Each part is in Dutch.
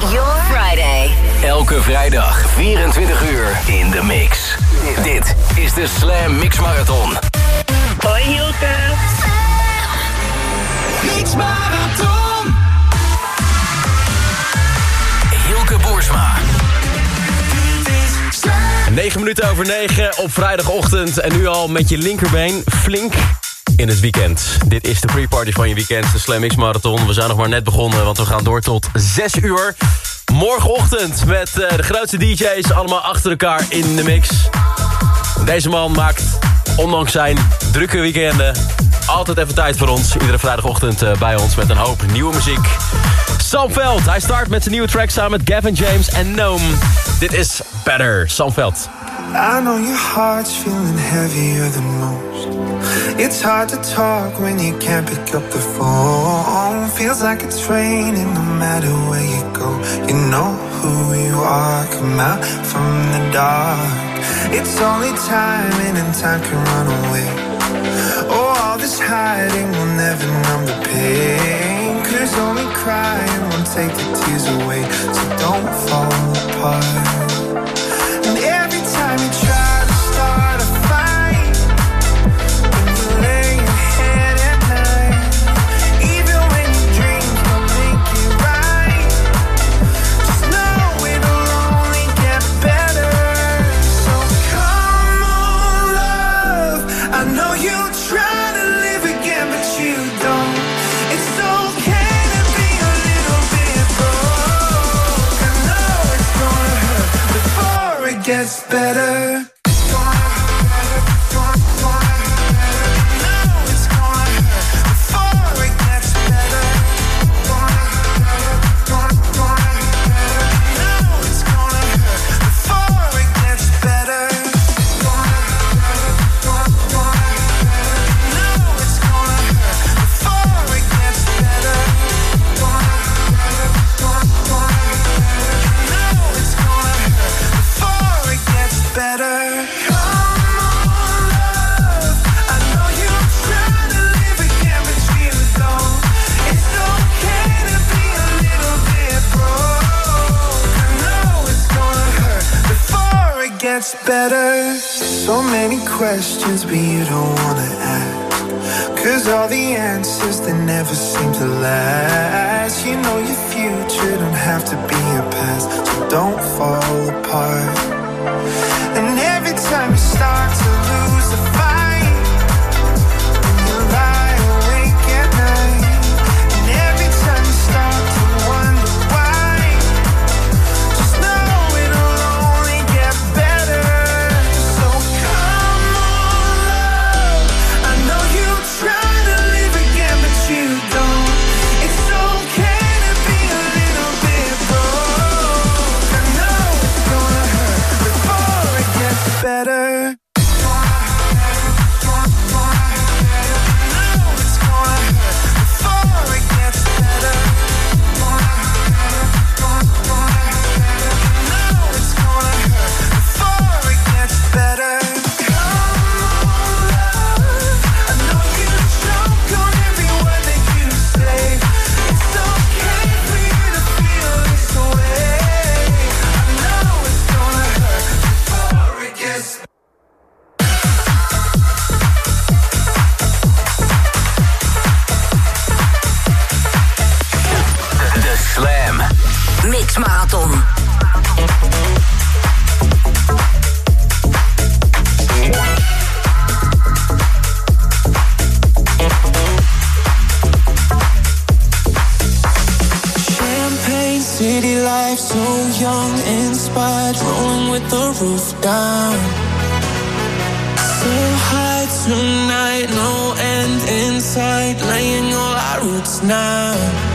your Friday. Elke vrijdag 24 uur in de mix. Dit is de Slam Mix Marathon. Hoi Hilke. Mix Marathon. Hilke Boersma. 9 minuten over 9 op vrijdagochtend. En nu al met je linkerbeen flink in het weekend. Dit is de pre-party van je weekend, de Slam Marathon. We zijn nog maar net begonnen, want we gaan door tot 6 uur. Morgenochtend met eh, de grootste DJ's allemaal achter elkaar in de mix. Deze man maakt, ondanks zijn drukke weekenden... altijd even tijd voor ons. Iedere vrijdagochtend eh, bij ons met een hoop nieuwe muziek. Sam Veld, hij start met zijn nieuwe track samen met Gavin James en Noam. Dit is Better, Sam Veld. I know your heart's feeling heavier than most. It's hard to talk when you can't pick up the phone. Feels like it's raining no matter where you go. You know who you are, come out from the dark. It's only time and time can run away. Oh, all this hiding will never numb the pain. Cause only crying won't take the tears away. So don't fall apart. Don't fall apart. And every time you start to lose the fight, life, so young, inspired, rolling with the roof down. So high tonight, no end in sight, laying all our roots now.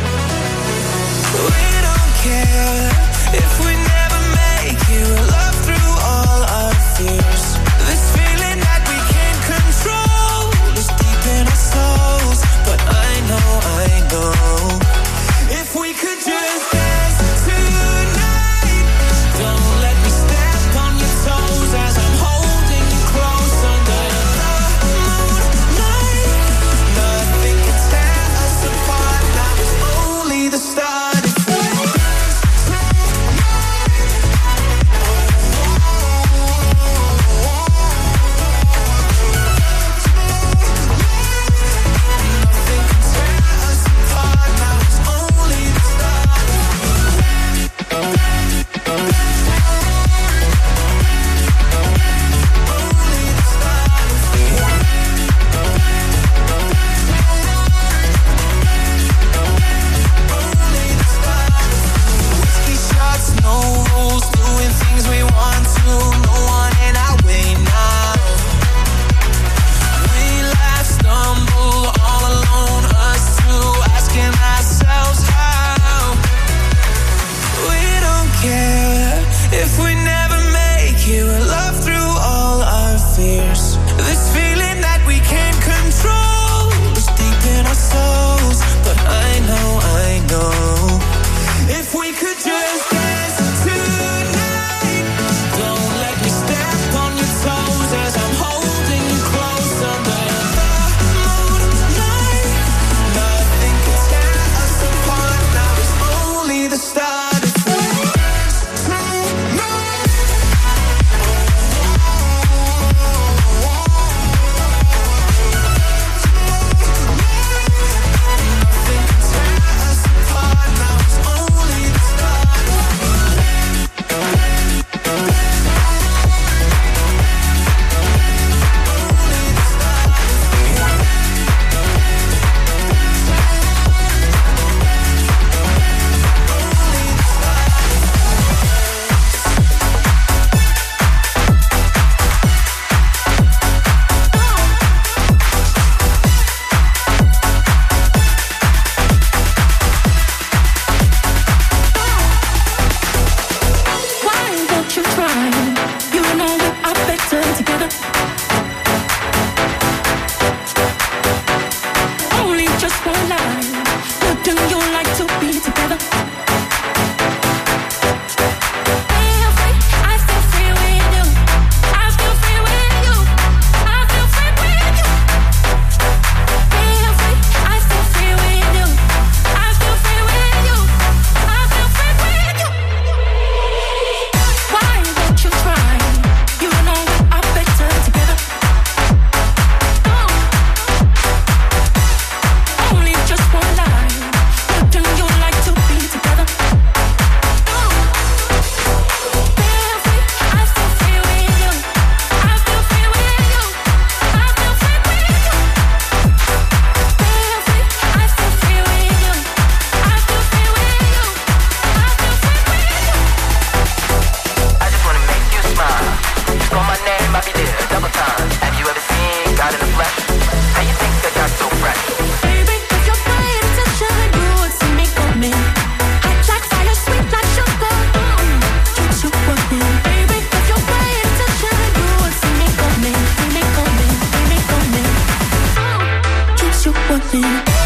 with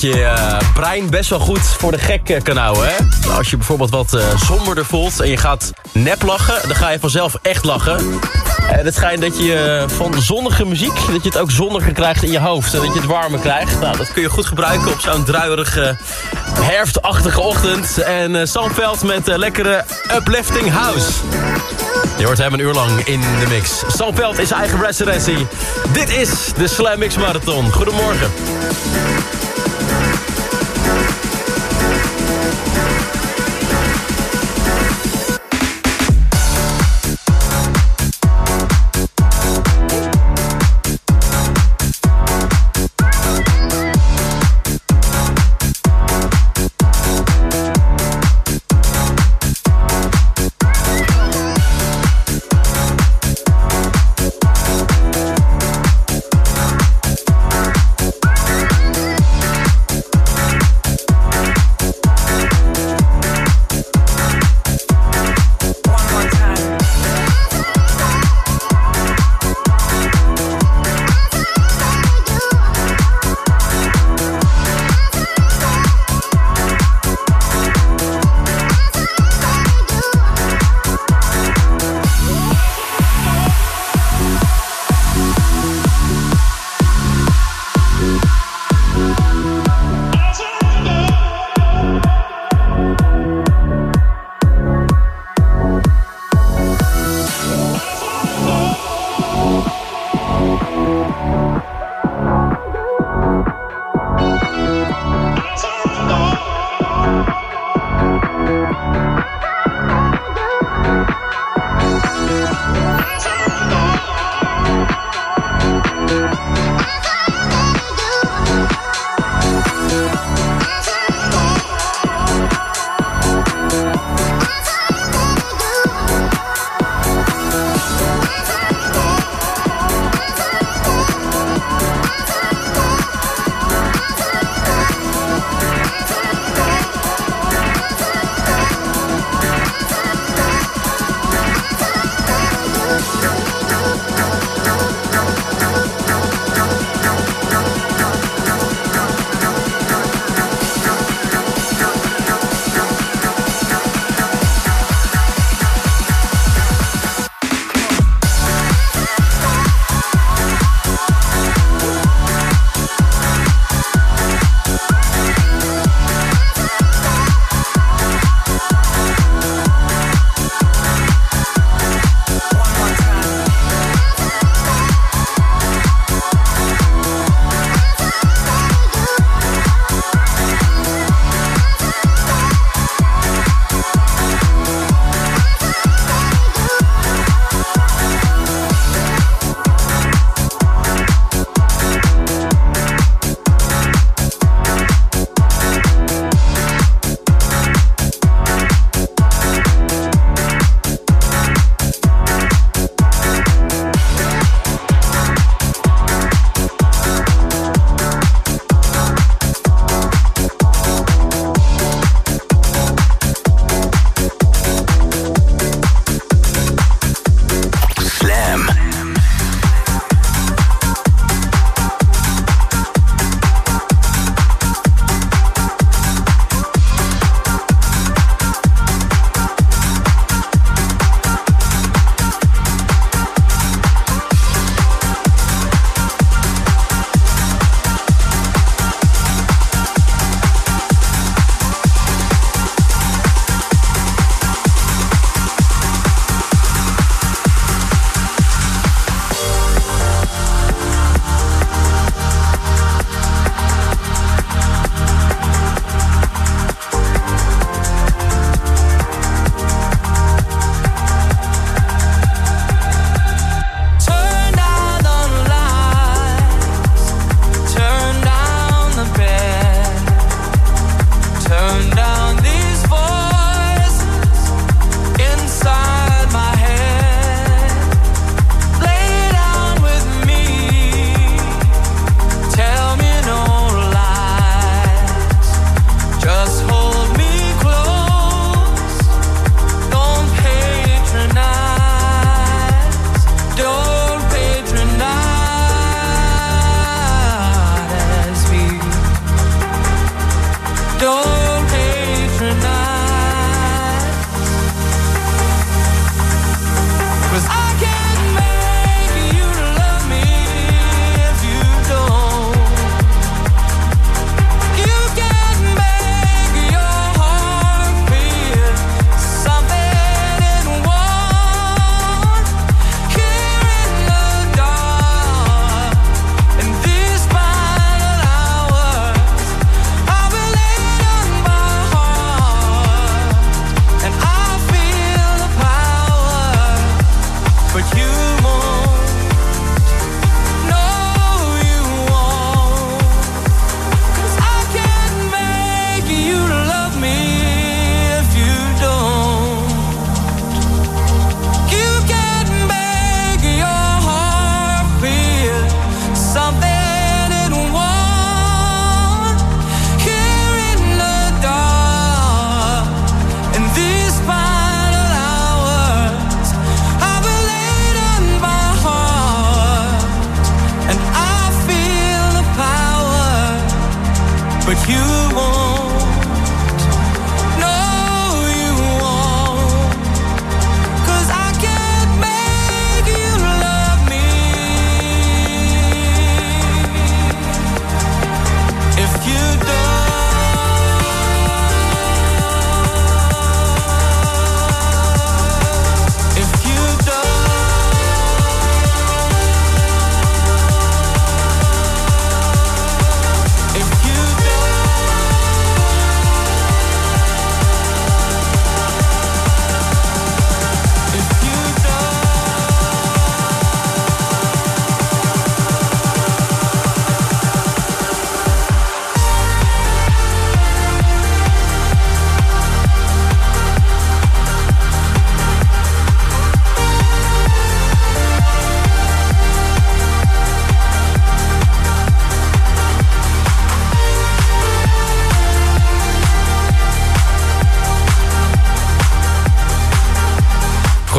je je brein best wel goed voor de gek eh, kan houden. Hè? Als je bijvoorbeeld wat uh, somberder voelt en je gaat nep lachen... dan ga je vanzelf echt lachen. En het schijnt dat je van zonnige muziek... dat je het ook zonniger krijgt in je hoofd. En dat je het warmer krijgt. Nou, dat kun je goed gebruiken op zo'n druierige herfstachtige ochtend. En Sam Veld met lekkere uplifting house. Je hoort hem een uur lang in de mix. Sam Veld is eigen residency. Dit is de Slam Mix Marathon. Goedemorgen.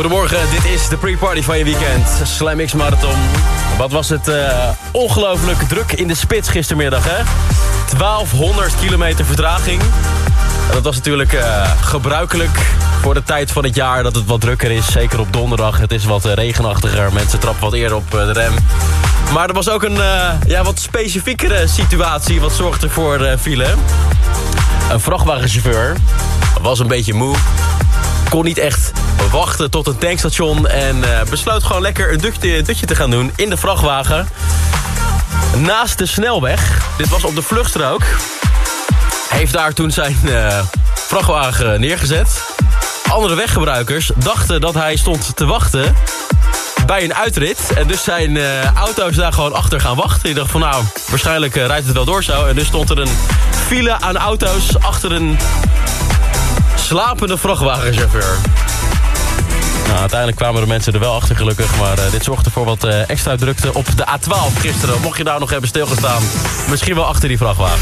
Goedemorgen, dit is de pre-party van je weekend. Slam X Marathon. Wat was het eh, ongelooflijk druk in de spits gistermiddag, hè? 1200 kilometer vertraging. En dat was natuurlijk eh, gebruikelijk voor de tijd van het jaar dat het wat drukker is. Zeker op donderdag. Het is wat eh, regenachtiger. Mensen trappen wat eerder op de rem. Maar er was ook een ja, wat specifiekere situatie. Wat zorgde voor file. Een vrachtwagenchauffeur was een beetje moe kon niet echt wachten tot een tankstation... en eh, besloot gewoon lekker een dutje, dutje te gaan doen in de vrachtwagen. Naast de snelweg. Dit was op de vluchtstrook. Heeft daar toen zijn eh, vrachtwagen neergezet. Andere weggebruikers dachten dat hij stond te wachten bij een uitrit. En dus zijn eh, auto's daar gewoon achter gaan wachten. Ik dacht van nou, waarschijnlijk eh, rijdt het wel door zo. En dus stond er een file aan auto's achter een slapende vrachtwagenchauffeur. Nou, uiteindelijk kwamen de mensen er wel achter gelukkig. Maar eh, dit zorgde voor wat eh, extra drukte op de A12 gisteren. Mocht je daar nog hebben stilgestaan. Misschien wel achter die vrachtwagen.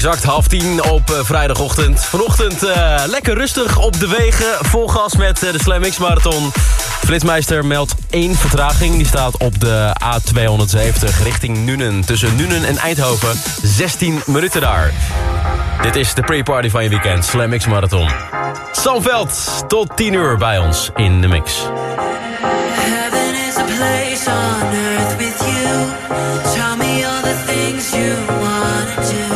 Exact half tien op uh, vrijdagochtend. Vanochtend uh, lekker rustig op de wegen. Vol gas met uh, de Slam X Marathon. Flitsmeister meldt één vertraging. Die staat op de A270 richting Nuenen. Tussen Nuenen en Eindhoven. 16 minuten daar. Dit is de pre-party van je weekend. Slam X Marathon. Sam Veld tot 10 uur bij ons in de mix. Heaven is a place on earth with you. Tell me all the things you wanna do.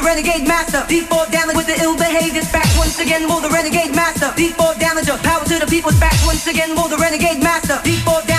The renegade master. D4 damager with the ill behaviors. Back once again, will the renegade master. D4 damager, power to the people's back once again, will the renegade master. D4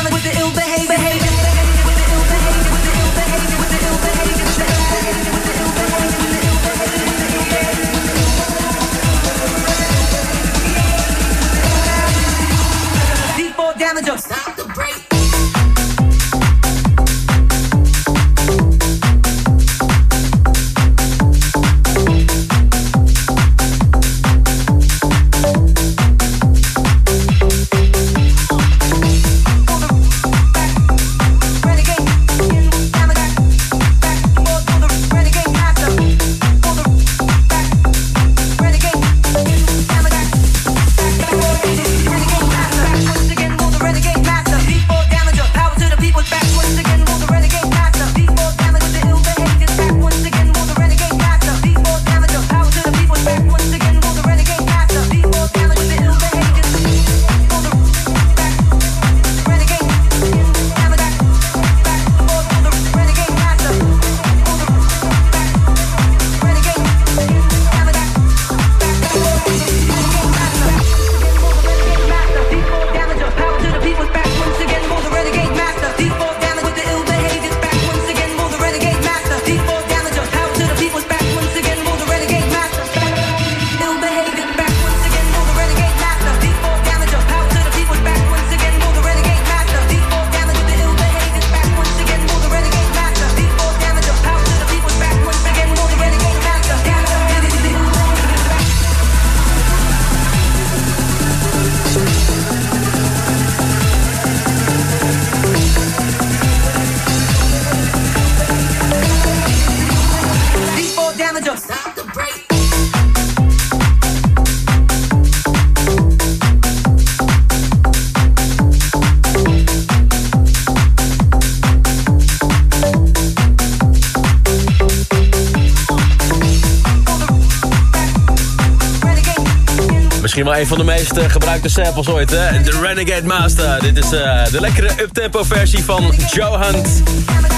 Misschien wel een van de meest eh, gebruikte samples ooit, hè? De Renegade Master. Dit is eh, de lekkere uptempo versie van Joe Hunt.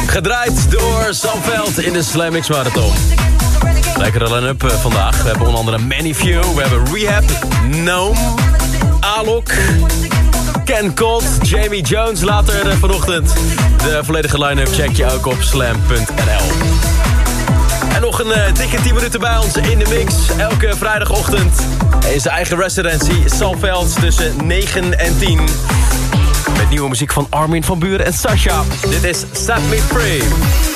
Gedraaid door Sam Veld in de Slam X Marathon. Lekkere line-up eh, vandaag. We hebben onder andere Many Few. We hebben Rehab, Gnome, Alok, Ken Colt, Jamie Jones. Later vanochtend. De volledige line-up check je ook op slam.nl. En nog een eh, dikke 10 minuten bij ons in de mix. Elke vrijdagochtend in zijn eigen residency. Salveld tussen 9 en 10. Met nieuwe muziek van Armin van Buren en Sasha. Dit is Set Me Free.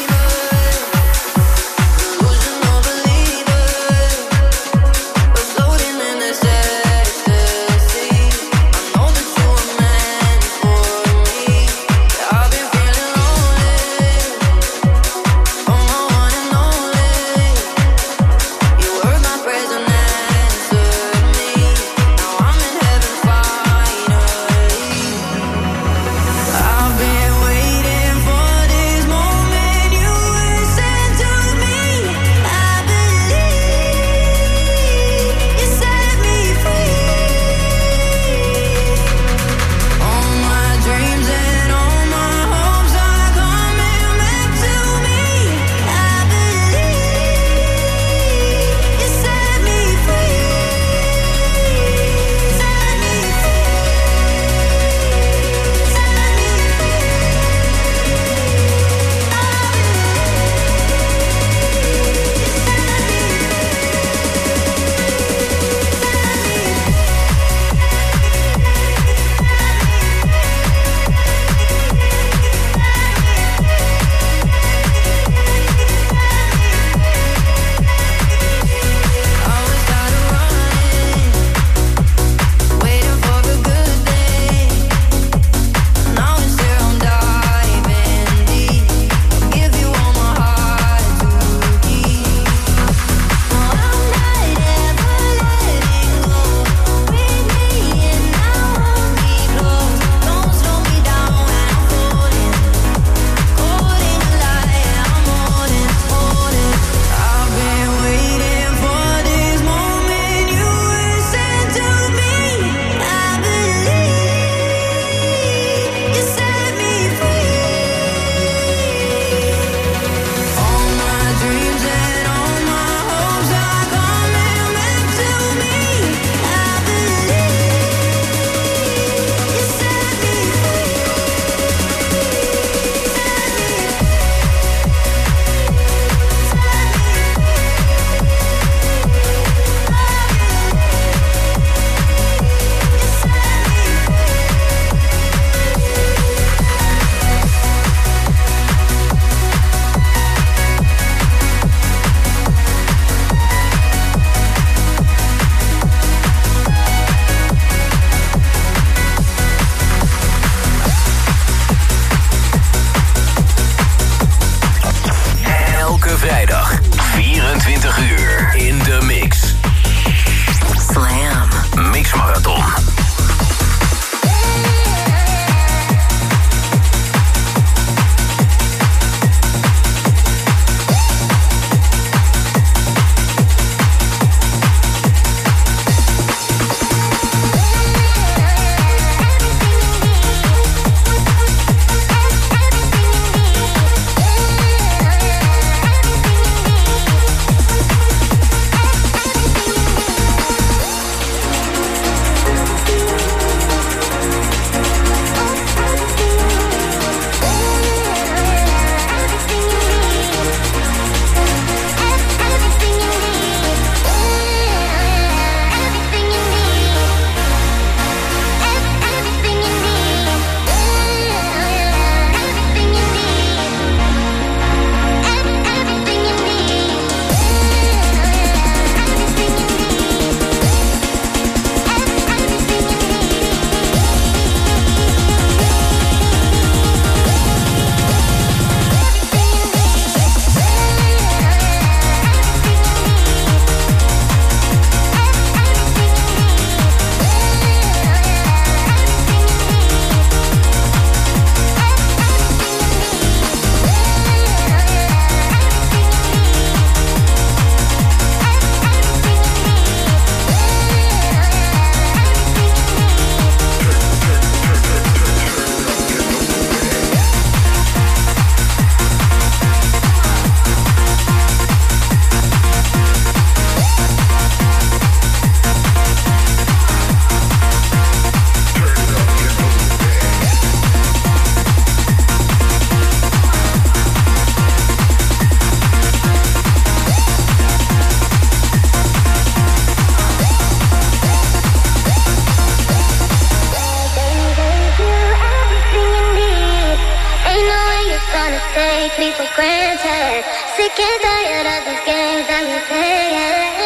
for granted. Sick and tired of these games that we play.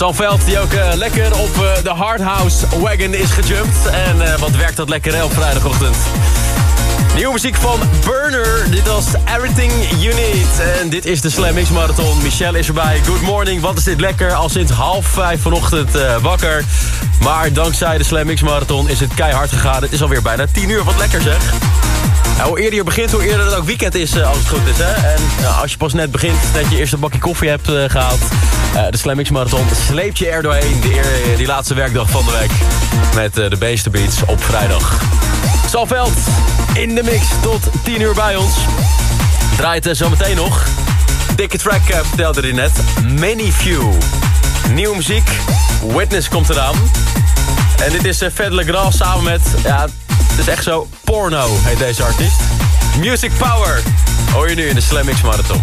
Sam Veld die ook eh, lekker op eh, de Hardhouse Wagon is gejumpt. En eh, wat werkt dat lekker hè, op vrijdagochtend. Nieuwe muziek van Burner. Dit was Everything You Need. En dit is de Slam Marathon. Michelle is erbij. Good morning. Wat is dit lekker. Al sinds half vijf vanochtend wakker. Maar dankzij de Slam X Marathon is het keihard gegaan. Het is alweer bijna tien uur. Wat lekker zeg. Hoe eerder je begint, hoe eerder het ook weekend is, eh, als het goed is. Hè? En nou, als je pas net begint, net je eerste bakje koffie hebt eh, gehaald... eh, de Slam X Marathon sleept je er doorheen. Die, eer- die laatste werkdag van de week. Met eh, de Beestenbeats op vrijdag. Salveld in de mix tot 10 uur bij ons. Draait eh, zometeen nog. Dikke track vertelde hij net. Many Few. Nieuwe muziek. Witness komt eraan. En dit is uh, Fed Legrand samen met... Ja, het is echt zo... Porno heet deze artiest. Music Power. Hoor je nu in de Slam X Marathon.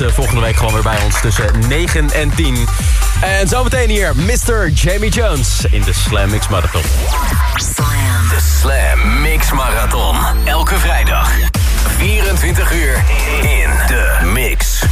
Eh, volgende week gewoon weer bij ons tussen 9 en 10. En zometeen hier, Mr. Jamie Jones in de Slam X Marathon. De Slam Mix Marathon. Elke vrijdag. 24 uur in de mix.